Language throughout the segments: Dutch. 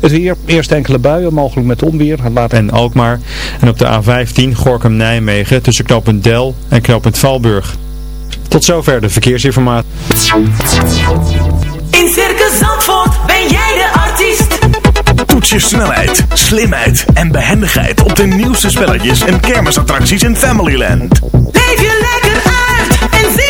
Het weer, eerst enkele buien, mogelijk met onweer. Later... En Alkmaar. En op de A15 Gorkum-Nijmegen tussen knooppunt Del en knooppunt Valburg. Tot zover de verkeersinformatie. In Circus Zandvoort ben jij de artiest. Toets je snelheid, slimheid en behendigheid op de nieuwste spelletjes en kermisattracties in Familyland. Leef je lekker uit en zie.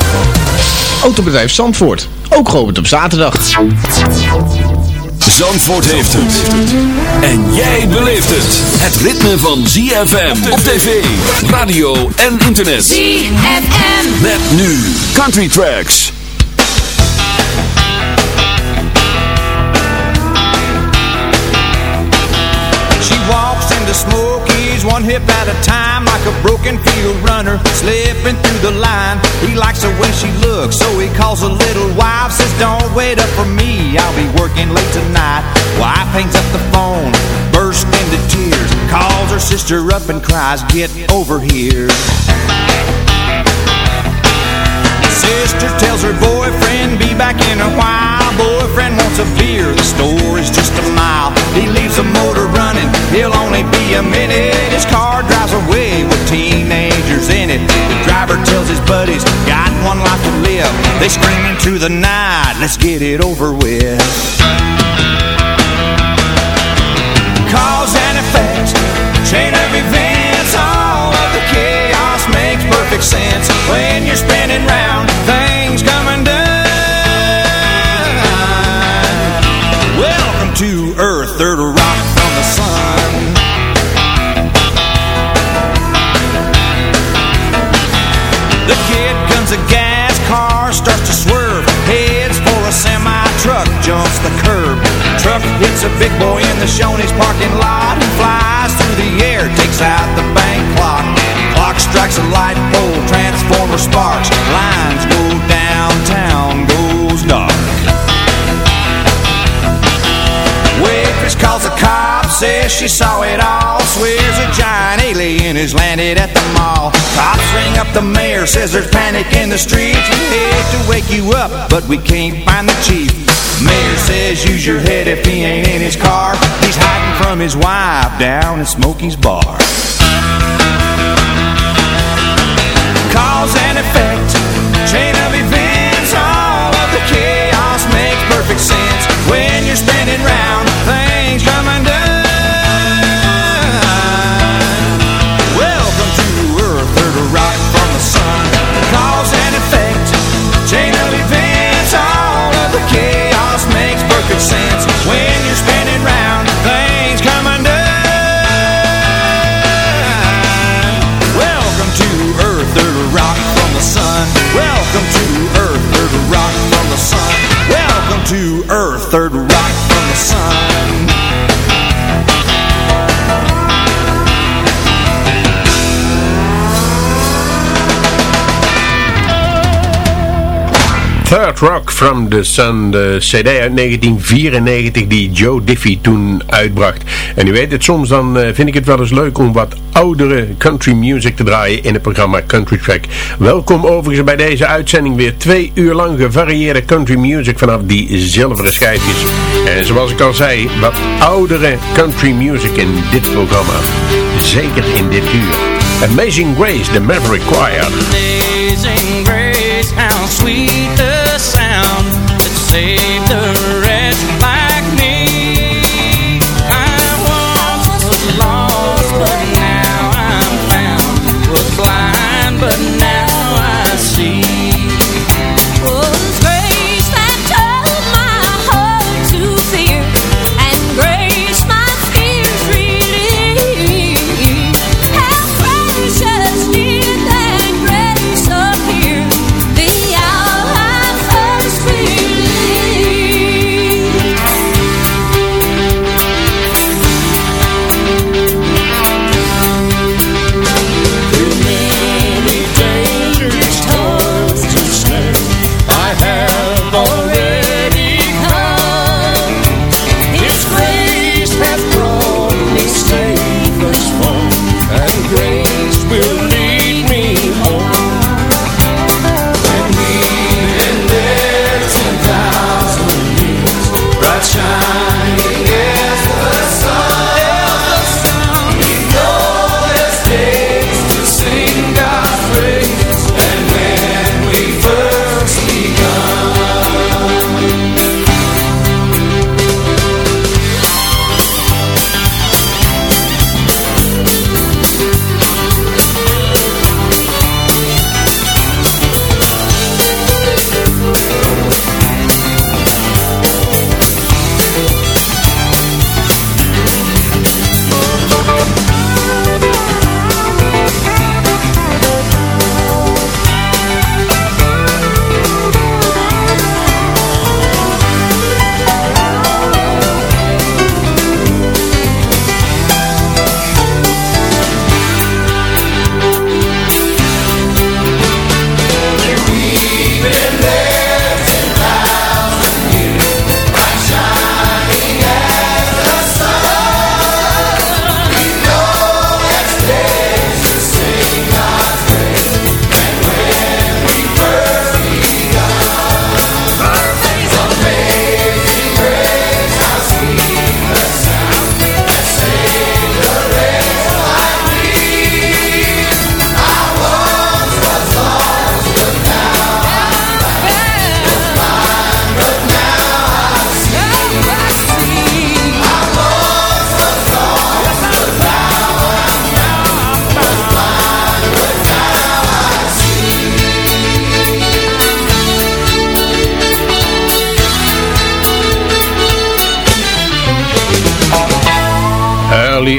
Autobedrijf Zandvoort, ook geopend op zaterdag. Zandvoort heeft het. En jij beleeft het. Het ritme van ZFM op tv, radio en internet. ZFM. Met nu Country Tracks. She walks into Smokies one hip at a time like a broken field runner slipping through the line. He likes the way she looks, so he calls a little wife, says don't wait up for me, I'll be working late tonight. Wife hangs up the phone, bursts into tears, calls her sister up and cries, get over here. Sister tells her boyfriend be back in a while. Boyfriend wants a beer, the store is just a mile. He leaves the motor running, he'll only be a minute. His car drives away with teenagers in it. The driver tells his buddies, got one life to live. They scream into the night, let's get it over with. Cause and effect, chain of events, all of the chaos makes perfect sense when you're spinning round, A big boy in the Shoney's parking lot and flies through the air, takes out the bank clock. Clock strikes a light pole, transformer sparks, lines says she saw it all. Swears a giant alien has landed at the mall. Cops ring up the mayor, says there's panic in the streets. We hate to wake you up, but we can't find the chief. Mayor says use your head if he ain't in his car. He's hiding from his wife down at Smokey's bar. Cause and effect, chain of events, third rock from the sun Third Rock from the Sun, de cd uit 1994 die Joe Diffie toen uitbracht. En u weet het, soms dan eh, vind ik het wel eens leuk om wat oudere country music te draaien in het programma Country Track. Welkom overigens bij deze uitzending weer twee uur lang gevarieerde country music vanaf die zilveren schijfjes. En zoals ik al zei, wat oudere country music in dit programma. Zeker in dit uur. Amazing Grace, the Maverick Choir. Amazing grace, how sweet the sound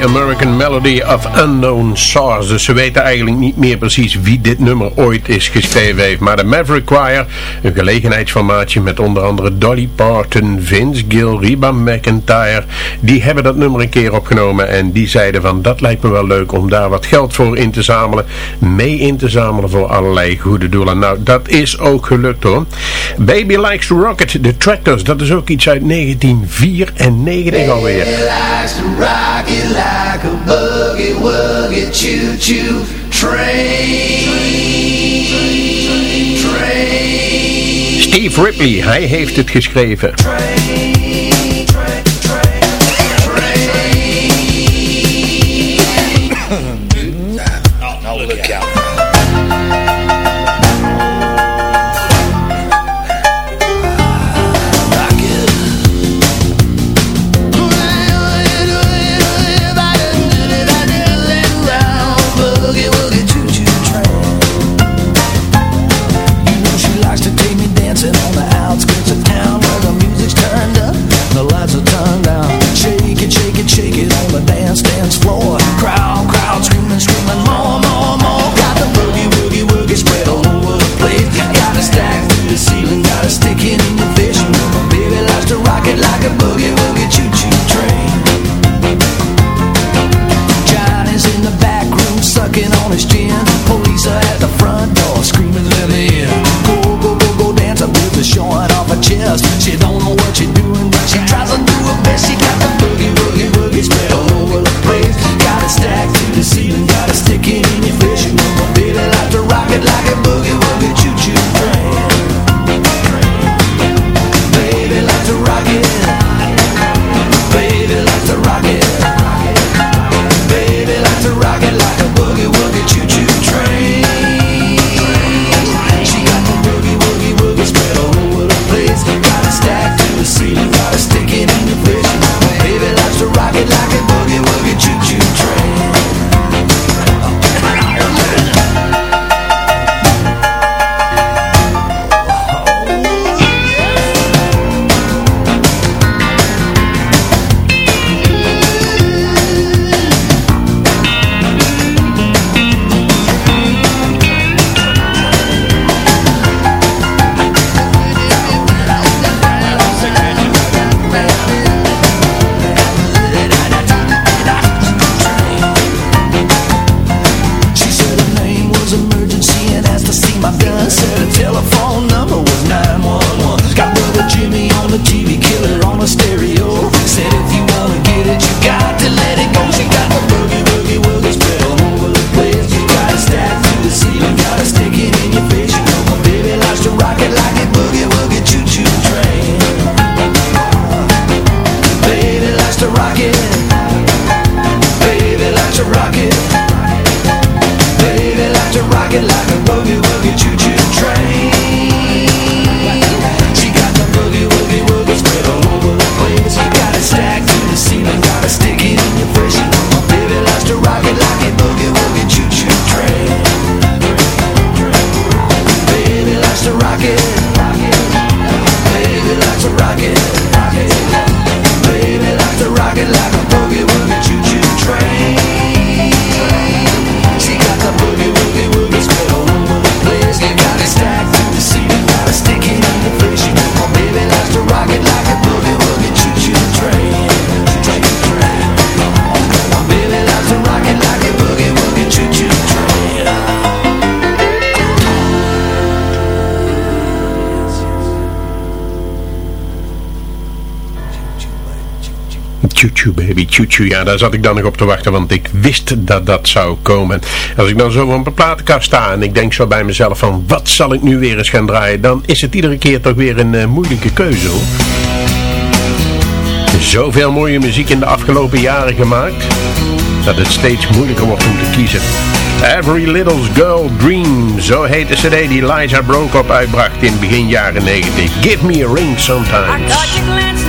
American Melody of Unknown Source. Dus ze weten eigenlijk niet meer precies wie dit nummer ooit is geschreven heeft. Maar de Maverick Choir, een gelegenheidsformaatje met onder andere Dolly Parton, Vince Gill, Reba McIntyre, die hebben dat nummer een keer opgenomen en die zeiden van dat lijkt me wel leuk om daar wat geld voor in te zamelen, mee in te zamelen voor allerlei goede doelen. Nou, dat is ook gelukt hoor. Baby Likes Rocket, The Tractors, dat is ook iets uit 1994 alweer. Like a boogie woogie choo choo train. Train. Steve Ripley, hij heeft het geschreven. Now pocket. Baby Choo Choo. Ja, daar zat ik dan nog op te wachten, want ik wist dat dat zou komen. Als ik dan zo op mijn platenkast sta en ik denk zo bij mezelf van wat zal ik nu weer eens gaan draaien, dan is het iedere keer toch weer een eh, moeilijke keuze hoor. Zoveel mooie muziek in de afgelopen jaren gemaakt, dat het steeds moeilijker wordt om te kiezen. Every Little Girl Dream, zo heet de cd die Liza Brokop uitbracht in begin jaren 90. Give me a ring sometimes.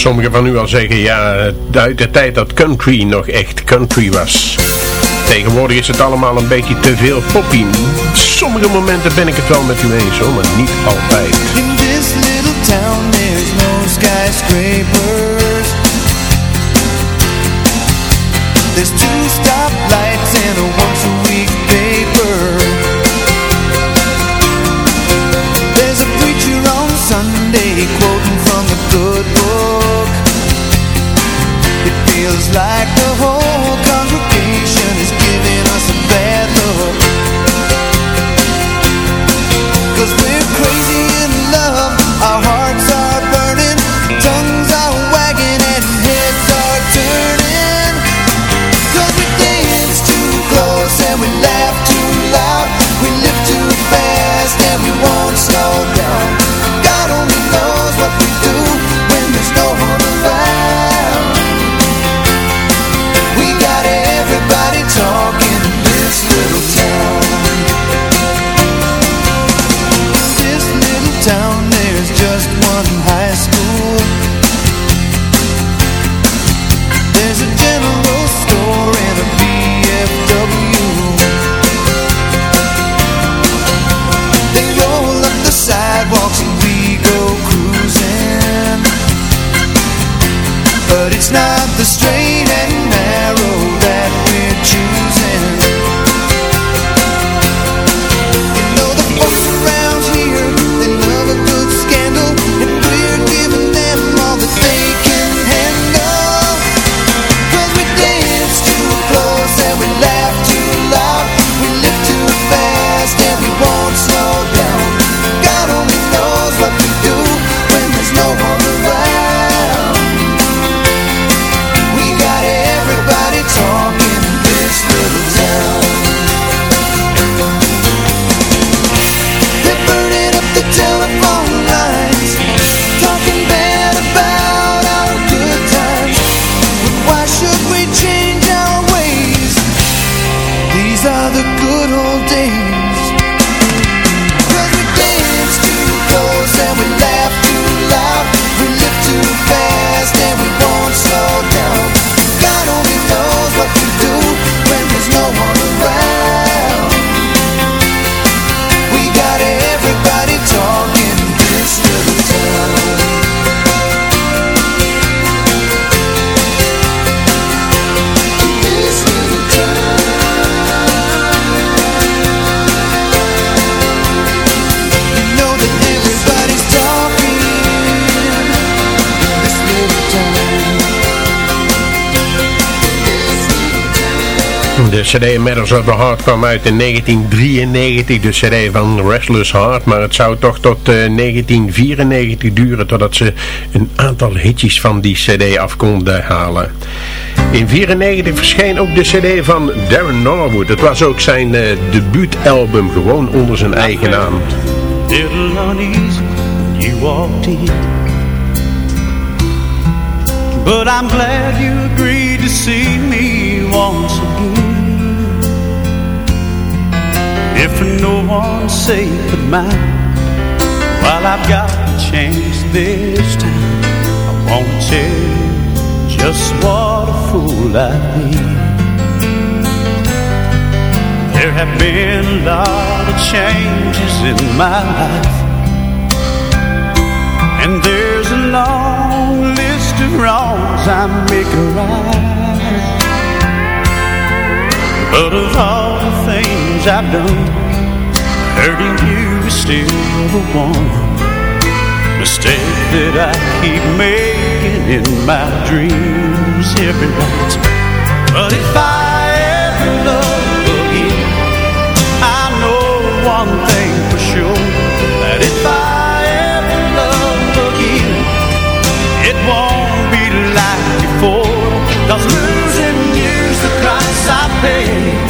sommigen van u al zeggen, ja, de, de tijd dat country nog echt country was. Tegenwoordig is het allemaal een beetje te veel poppy. Sommige momenten ben ik het wel met u eens hoor, maar niet altijd. In this little town there's no skyscrapers There's two stoplights and a once a week paper There's a preacher on Sunday quoting cd Matters of the Heart kwam uit in 1993, de cd van Restless Heart. Maar het zou toch tot eh, 1994 duren totdat ze een aantal hitjes van die cd af konden halen. In 1994 verscheen ook de cd van Darren Norwood. Het was ook zijn eh, debuutalbum, gewoon onder zijn eigen naam. But I'm glad you agreed to see me once again. If no one sake but mine, while I've got the chance this time, I want to tell just what a fool I've been. There have been a lot of changes in my life And there's a long list of wrongs I'm making right But of all the things I've done Hurting you is still the one Mistake that I keep making in my dreams every night. But if I ever love again I know one thing for sure That if I ever love again It won't be like before. Cause losing you's the price I pay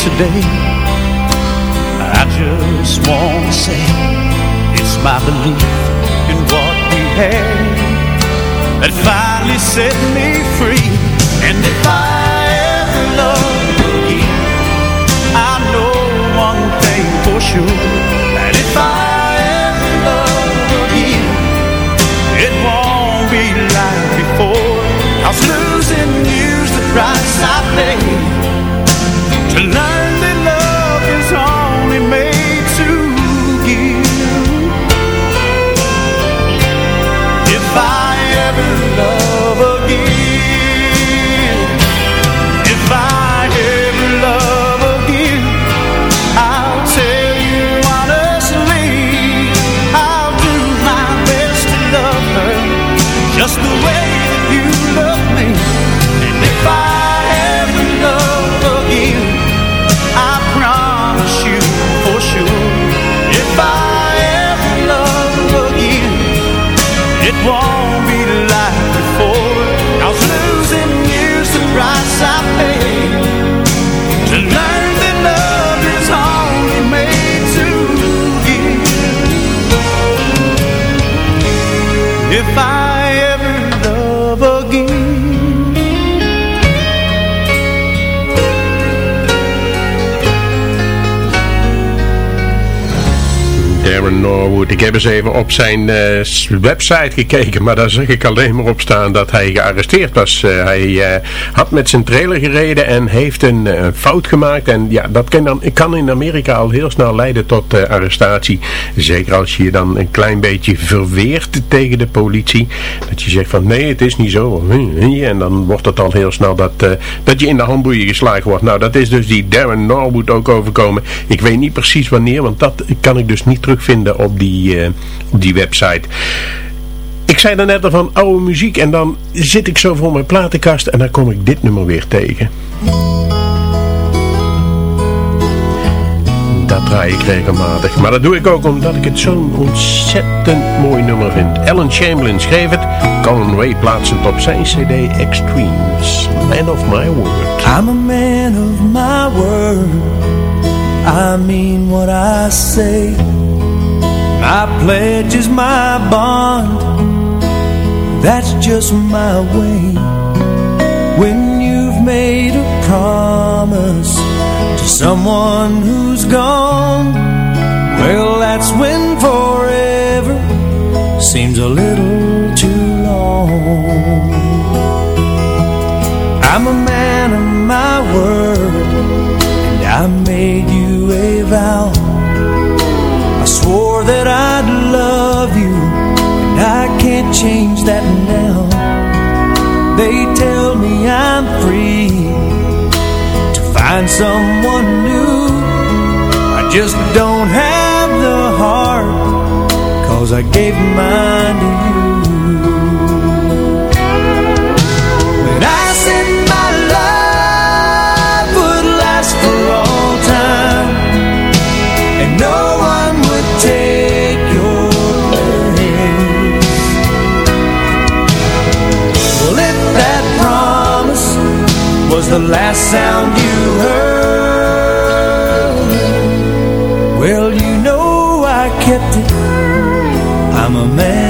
today. I just want to say It's my belief in what we had That finally set me won't be like before. Cause losing you's the price I pay To learn that love is only made to give. If I Darren Norwood. Ik heb eens even op zijn eh, website gekeken, maar daar zag ik alleen maar op staan dat hij gearresteerd was. Eh, hij eh, had met zijn trailer gereden en heeft een fout gemaakt. En ja, dat kan, dan, kan in Amerika al heel snel leiden tot arrestatie. Zeker als je je dan een klein beetje verweert tegen de politie. Dat je zegt van nee, het is niet zo. En dan wordt het al heel snel dat, dat je in de handboeien geslagen wordt. Nou, dat is dus die Darren Norwood ook overkomen. Ik weet niet precies wanneer, want dat kan ik dus niet terugvinden op die, eh, op die website. Ik zei daarnet al van oude muziek en dan zit ik zo voor mijn platenkast en dan kom ik dit nummer weer tegen. Dat draai ik regelmatig. Maar dat doe ik ook omdat ik het zo'n ontzettend mooi nummer vind. Alan Chamberlain schreef het. Colin Ray plaatst het op zijn cd Extremes. Man of my word. I'm a man of my word. I mean what I say. My pledge is my bond. That's just my way. When you've made a promise To someone who's gone Well, that's when forever Seems a little too long. I'm a man of my word And I made you a vow that I'd love you. And I can't change that now. They tell me I'm free To find someone new. I just don't have the heart Cause I gave mine to you. was the last sound you heard. Well, you know I kept it. I'm a man.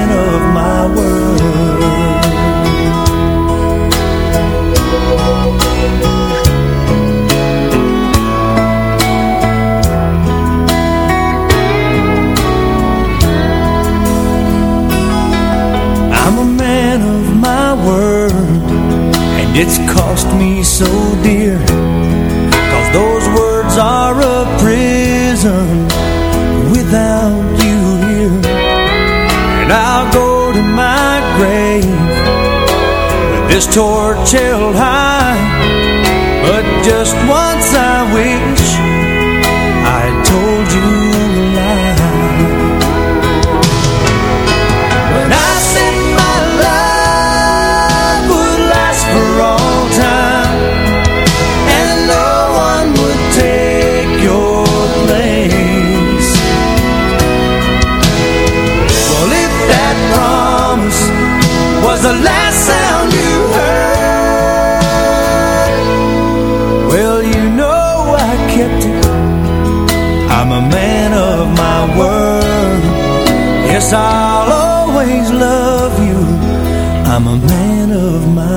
I'm a man of my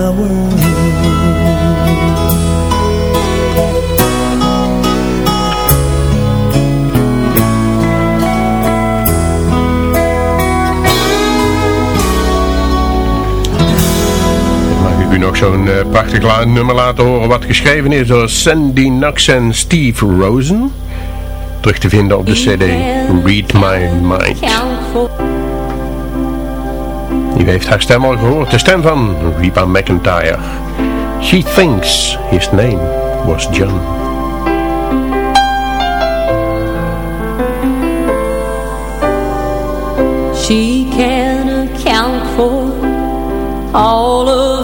u nog zo'n uh, prachtig nummer laten horen wat geschreven is door Sandy Knox en Steve Rosen. Terug te vinden op de cd Read My Mind. U heeft haar stem al gehoord, de stem van Reba McIntyre. She thinks his name was John. She can account for all of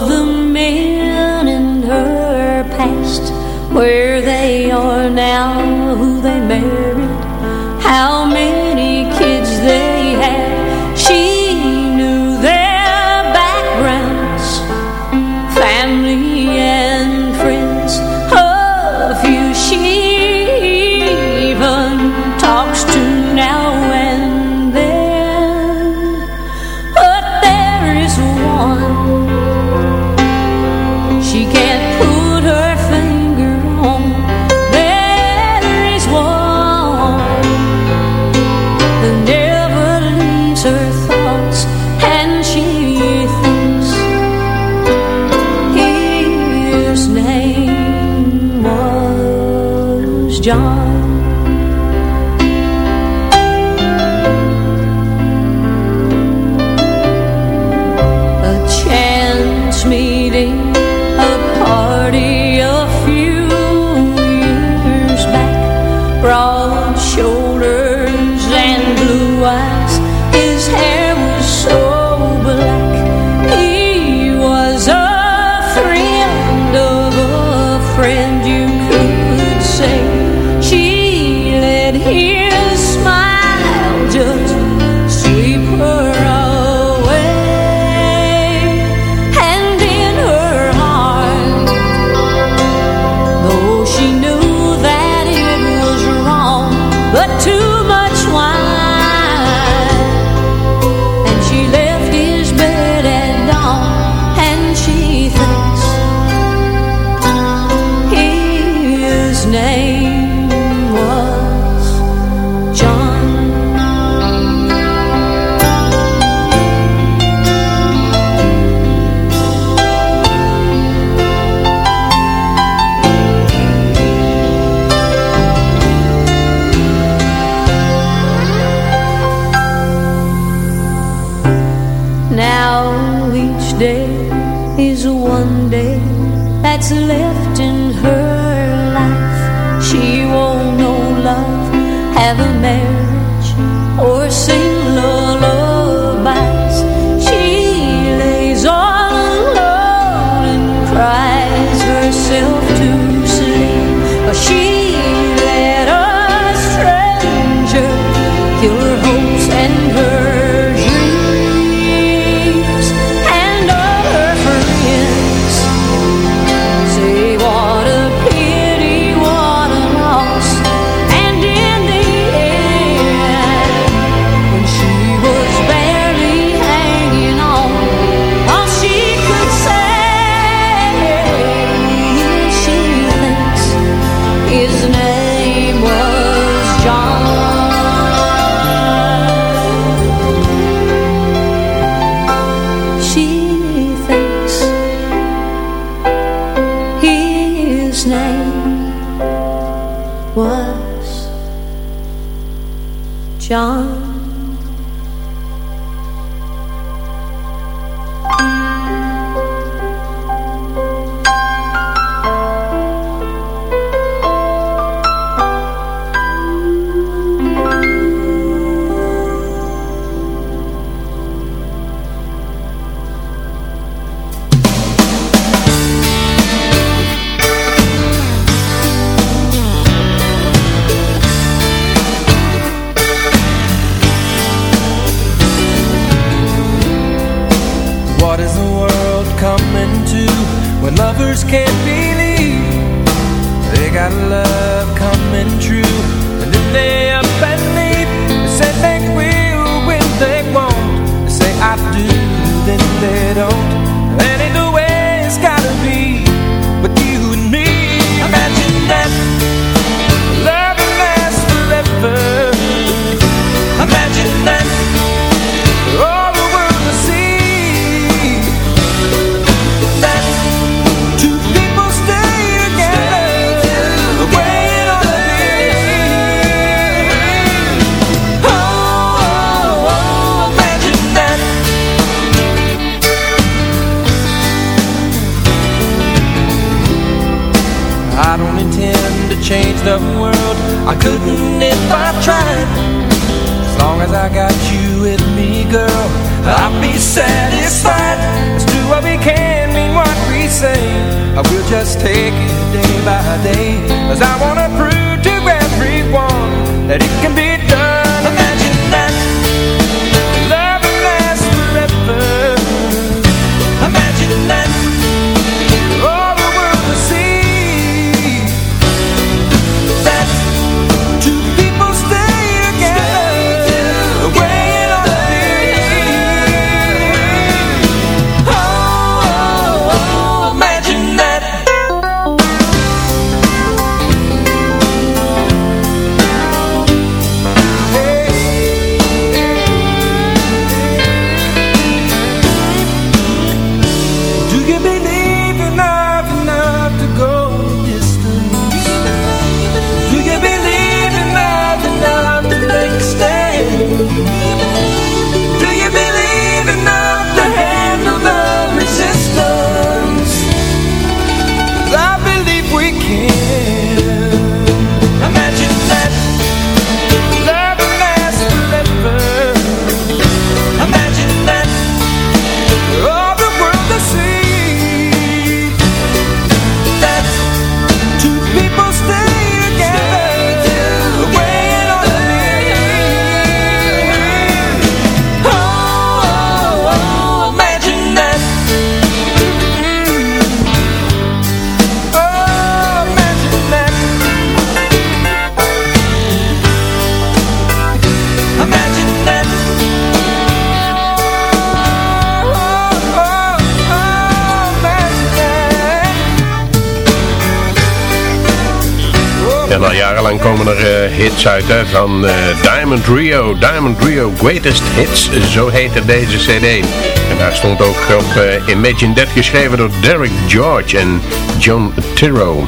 van eh, Diamond Rio. Diamond Rio Greatest Hits, zo heette deze cd. En daar stond ook op eh, Imagine That geschreven door Derek George en John Tiro.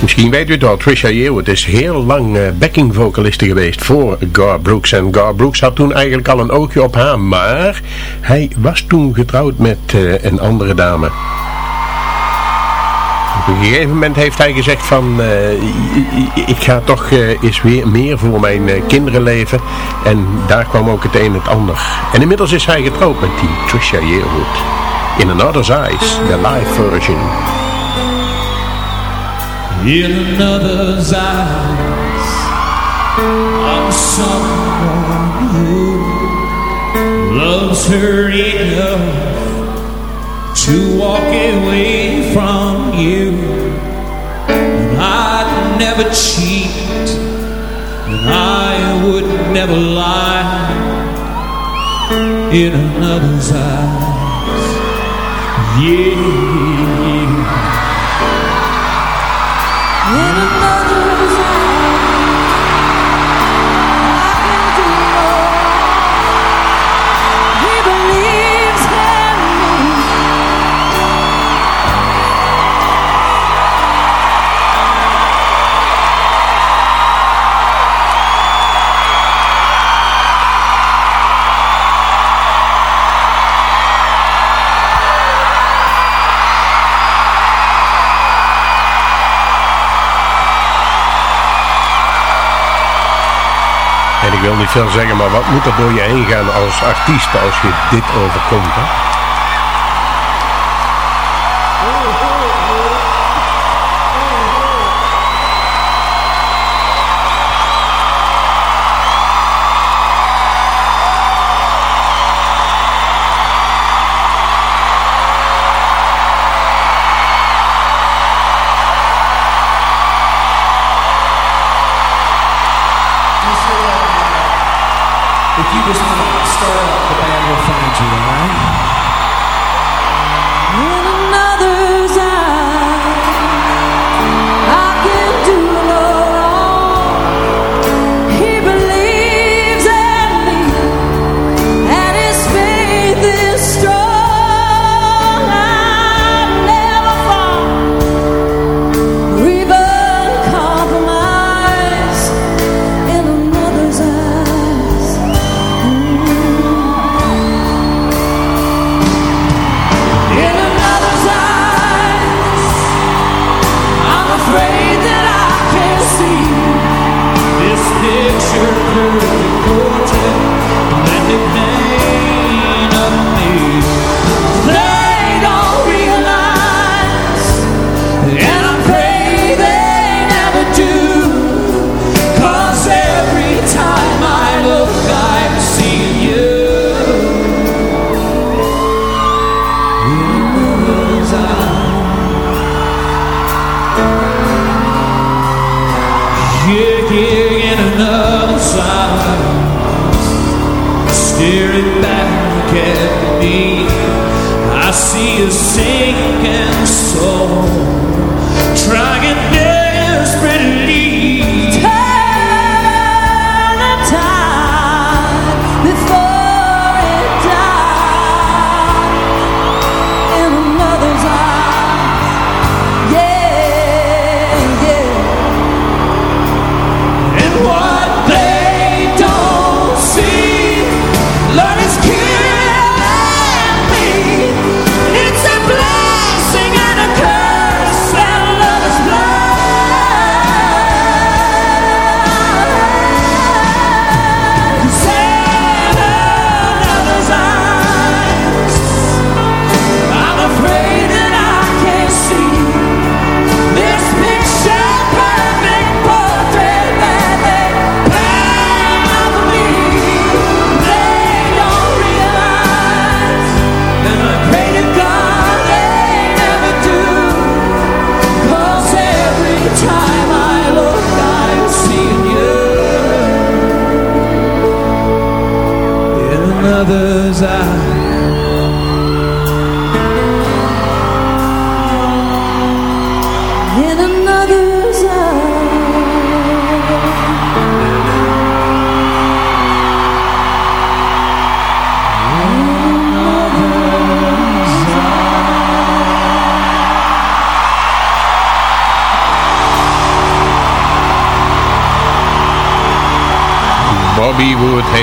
Misschien weet u het al, Trisha Yearwood is heel lang eh, uh, backing vocaliste geweest voor Gar Brooks. En Gar Brooks had toen eigenlijk al een oogje op haar, maar hij was toen getrouwd met een andere dame op een gegeven moment heeft hij gezegd van eh, ik ga toch uh, eens weer meer voor mijn eh, kinderen leven. En daar kwam ook het een het ander. En inmiddels is hij getrouwd met die Trisha Yearwood. In Another's Eyes, the live version. In another's eyes, I'm someone who loves her enough to walk away from you. And I'd never cheat. And I would never lie In another's eyes. Yeah. wil niet veel zeggen, maar wat moet er door je heen gaan als artiest als je dit overkomt? Hè? stir up, the band will find you, alright?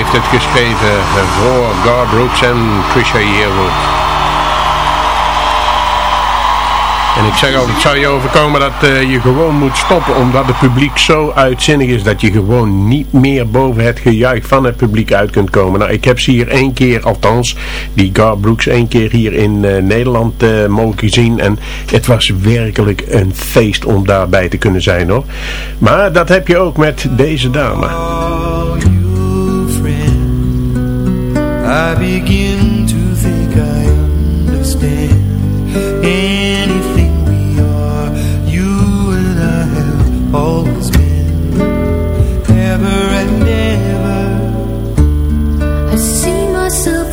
Heeft het geschreven voor Gar Brooks en Trisha Yearwood. En ik zeg altijd, zou je overkomen dat eh, je gewoon moet stoppen omdat het publiek zo uitzinnig is dat je gewoon niet meer boven het gejuich van het publiek uit kunt komen. Nou, ik heb ze hier één keer, althans, die Gar Brooks één keer hier in eh, Nederland eh, mogen zien en het was werkelijk een feest om daarbij te kunnen zijn hoor. Maar dat heb je ook met deze dame. I begin to think I understand anything we are. You and I have always been ever and ever. I see myself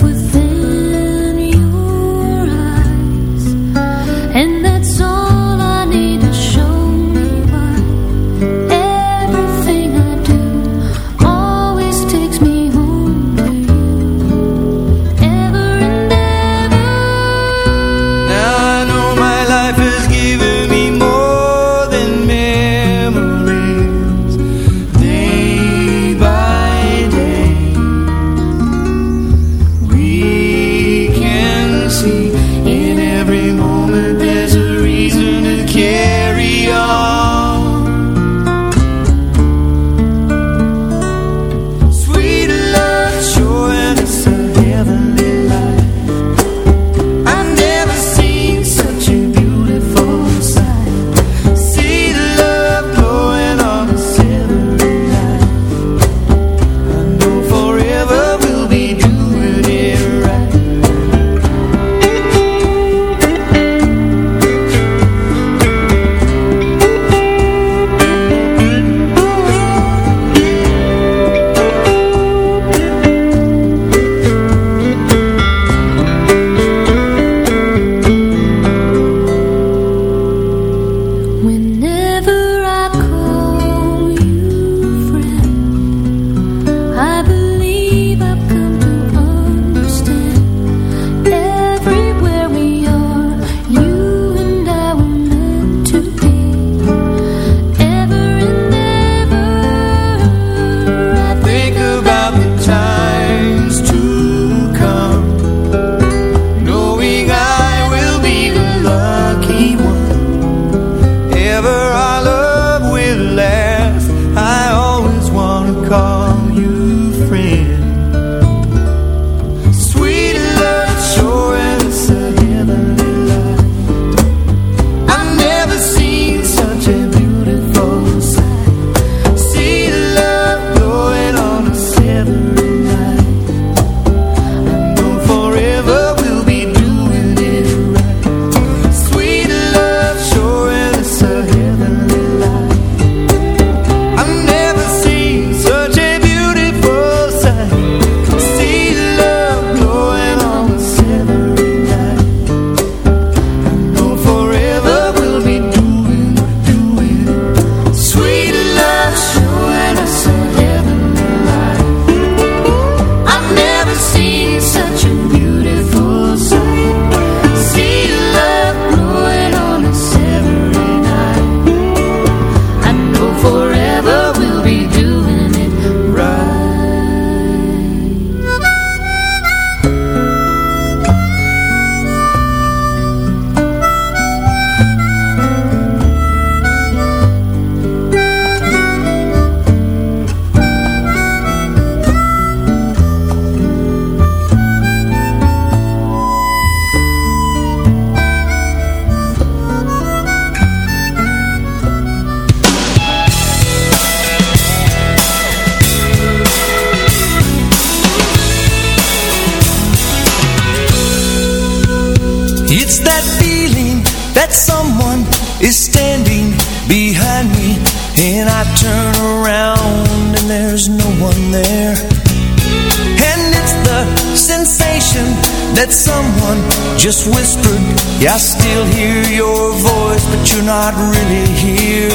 that someone just whispered Yeah, I still hear your voice but you're not really here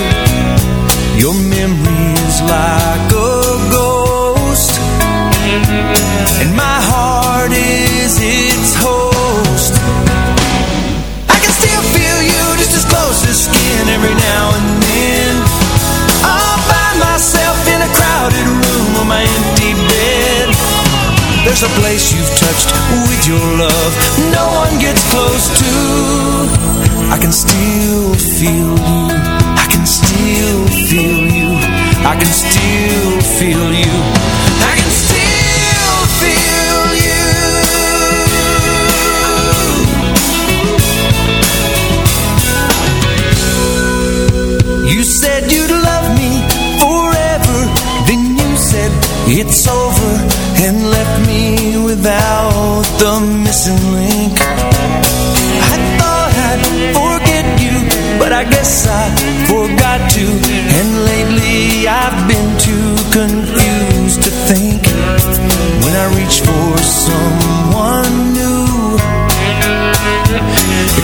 Your memory is like a ghost And my heart is its host I can still feel you just as close as skin every now and then. a place you've touched with your love. No one gets close to. I can still feel you. I can still feel you. I can still feel you.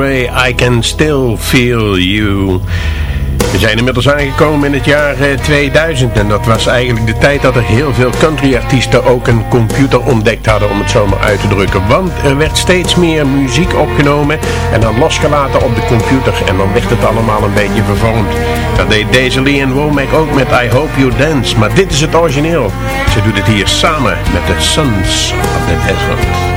Ray, I Can Still Feel You. We zijn inmiddels aangekomen in het jaar eh, 2000 en dat was eigenlijk de tijd dat er heel veel countryartiesten ook een computer ontdekt hadden om het zo maar uit te drukken. Want er werd steeds meer muziek opgenomen en dan losgelaten op de computer en dan werd het allemaal een beetje vervormd. Dat deed deze Lee en Womack ook met I Hope You Dance, maar dit is het origineel. Ze doet het hier samen met de Sons of the Desert.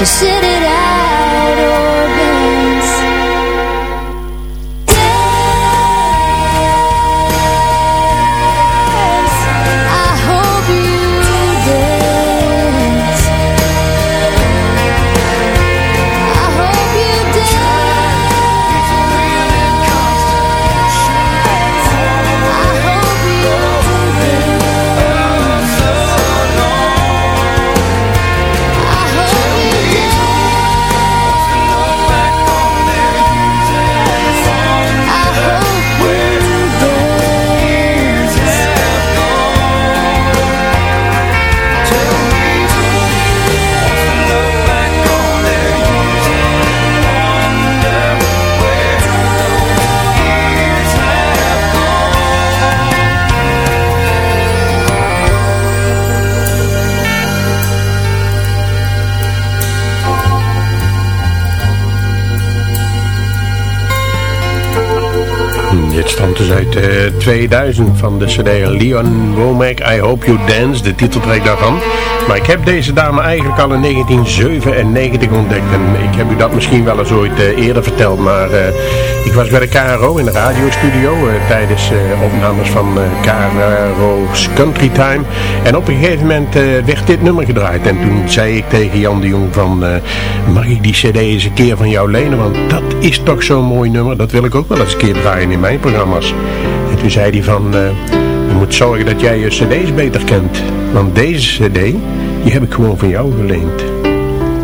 To sit 2000 van de cd Leon Womack, I Hope You Dance, de titeltrack daarvan. Maar ik heb deze dame eigenlijk al in 1997 ontdekt en ik heb u dat misschien wel eens ooit eh, eerder verteld, maar eh, ik was bij de KRO in de radiostudio eh, tijdens eh, opnames van KRO's Country Time en op een gegeven moment werd dit nummer gedraaid en toen zei ik tegen Jan de Jong van mag ik die cd eens een keer van jou lenen, want dat is toch zo'n mooi nummer, dat wil ik ook wel eens een keer draaien in mijn programma's. En toen zei hij van, eh, je moet zorgen dat jij je cd's beter kent. Want deze cd, die heb ik gewoon van jou geleend.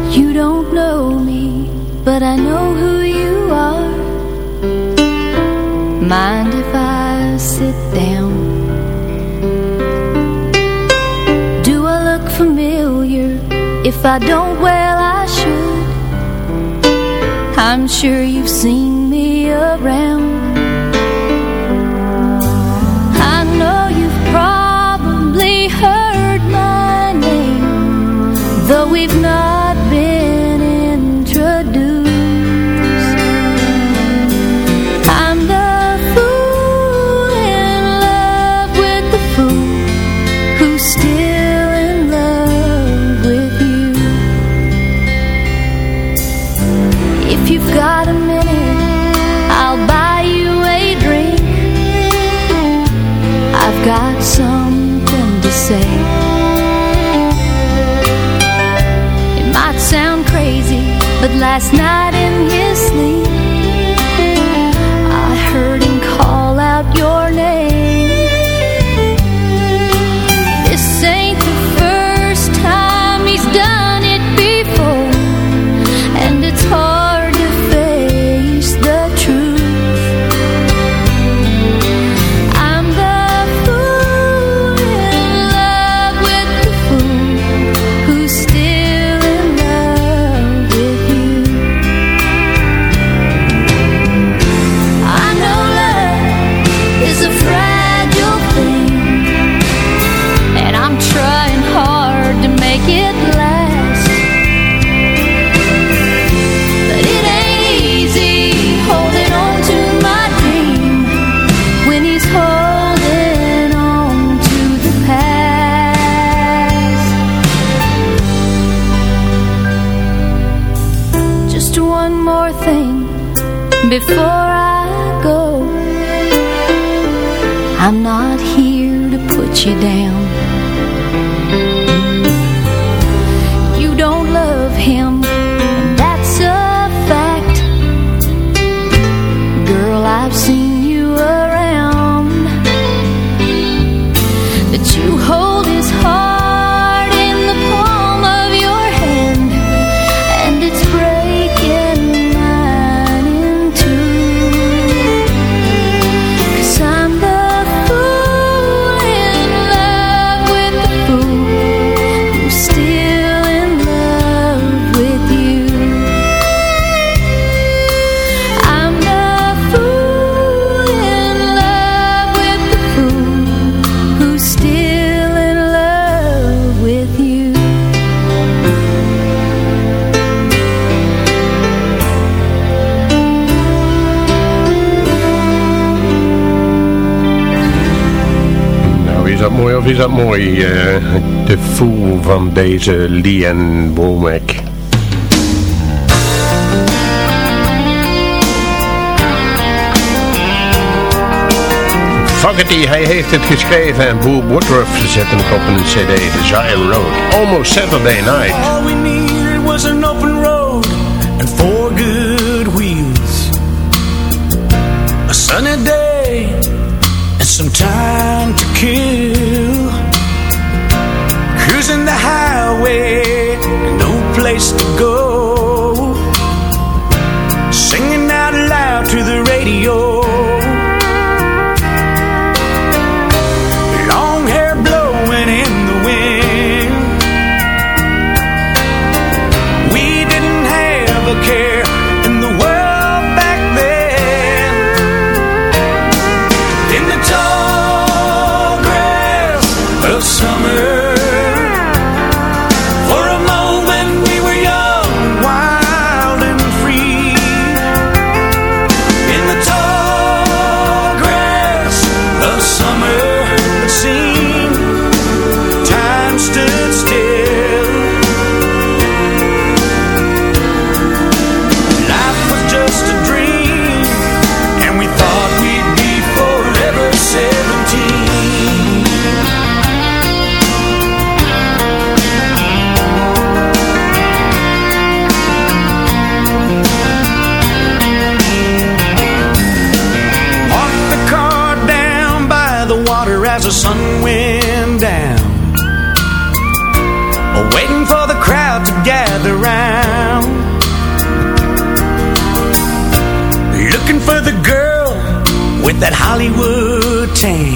You don't know me, but I know who you are. Mind if I sit down? Do I look familiar? If I don't, well, I should. I'm sure you've seen me around. We've not been is dat mooi? eh, de Fool van deze Lian Womack. Fogerty, hij heeft het geschreven en Boer Woodruff zette hem op een cd, Zion Road. Almost Saturday Night. All we needed was an open road and four good wheels. A sunny day some time to kill. Cruising the highway and no place to go. Singing out loud to the radio. That Hollywood tan.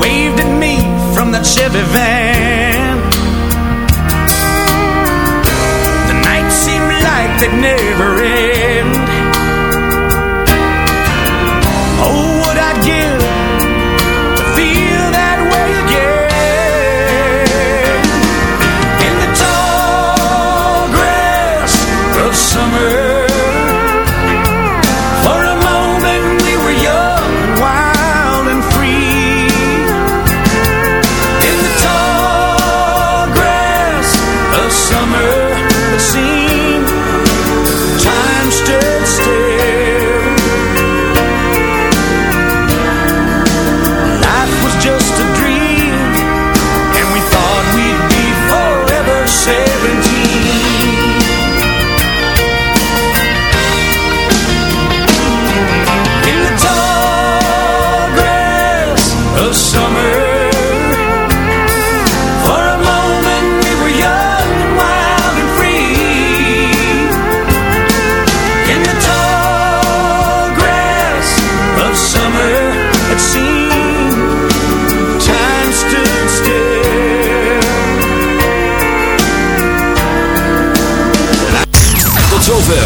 Waved at me from that Chevy van. The night seemed like they'd never end.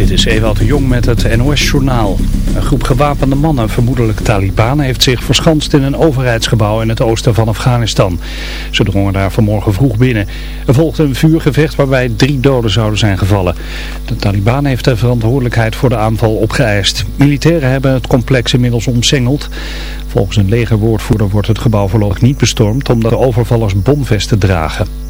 Dit is Ewald de Jong met het NOS-journaal. Een groep gewapende mannen, vermoedelijk Taliban, heeft zich verschanst in een overheidsgebouw in het oosten van Afghanistan. Ze drongen daar vanmorgen vroeg binnen. Er volgde een vuurgevecht waarbij drie doden zouden zijn gevallen. De Taliban heeft de verantwoordelijkheid voor de aanval opgeëist. Militairen hebben het complex inmiddels omsingeld. Volgens een legerwoordvoerder wordt het gebouw voorlopig niet bestormd omdat de overvallers bomvesten dragen.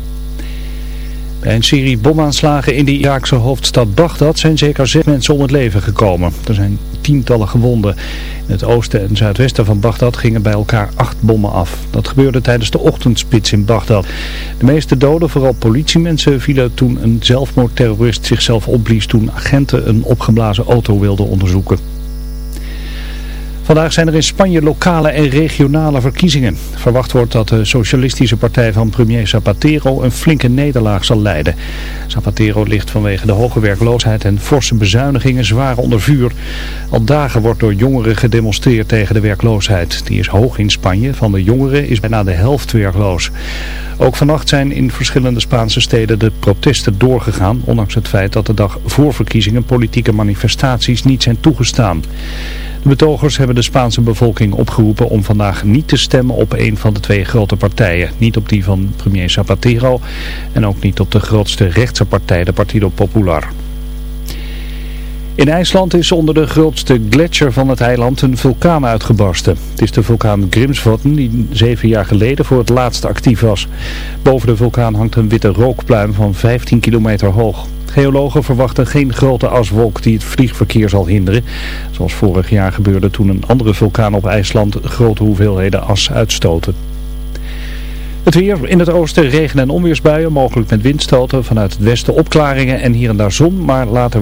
Bij een serie bomaanslagen in de Iraakse hoofdstad Bagdad zijn zeker zes mensen om het leven gekomen. Er zijn tientallen gewonden. In het oosten en zuidwesten van Bagdad gingen bij elkaar acht bommen af. Dat gebeurde tijdens de ochtendspits in Bagdad. De meeste doden, vooral politiemensen, vielen toen een zelfmoordterrorist zichzelf opblies toen agenten een opgeblazen auto wilden onderzoeken. Vandaag zijn er in Spanje lokale en regionale verkiezingen. Verwacht wordt dat de socialistische partij van premier Zapatero een flinke nederlaag zal leiden. Zapatero ligt vanwege de hoge werkloosheid en forse bezuinigingen zwaar onder vuur. Al dagen wordt door jongeren gedemonstreerd tegen de werkloosheid. Die is hoog in Spanje. Van de jongeren is bijna de helft werkloos. Ook vannacht zijn in verschillende Spaanse steden de protesten doorgegaan, ondanks het feit dat de dag voor verkiezingen politieke manifestaties niet zijn toegestaan. De betogers hebben de Spaanse bevolking opgeroepen om vandaag niet te stemmen op een van de twee grote partijen. Niet op die van premier Zapatero en ook niet op de grootste rechtse partij, de Partido Popular. In IJsland is onder de grootste gletsjer van het eiland een vulkaan uitgebarsten. Het is de vulkaan Grimsvotn die zeven jaar geleden voor het laatst actief was. Boven de vulkaan hangt een witte rookpluim van 15 kilometer hoog. Geologen verwachten geen grote aswolk die het vliegverkeer zal hinderen. Zoals vorig jaar gebeurde toen een andere vulkaan op IJsland grote hoeveelheden as uitstoten. Het weer in het oosten regen- en onweersbuien, mogelijk met windstoten. Vanuit het westen opklaringen en hier en daar zon, maar later...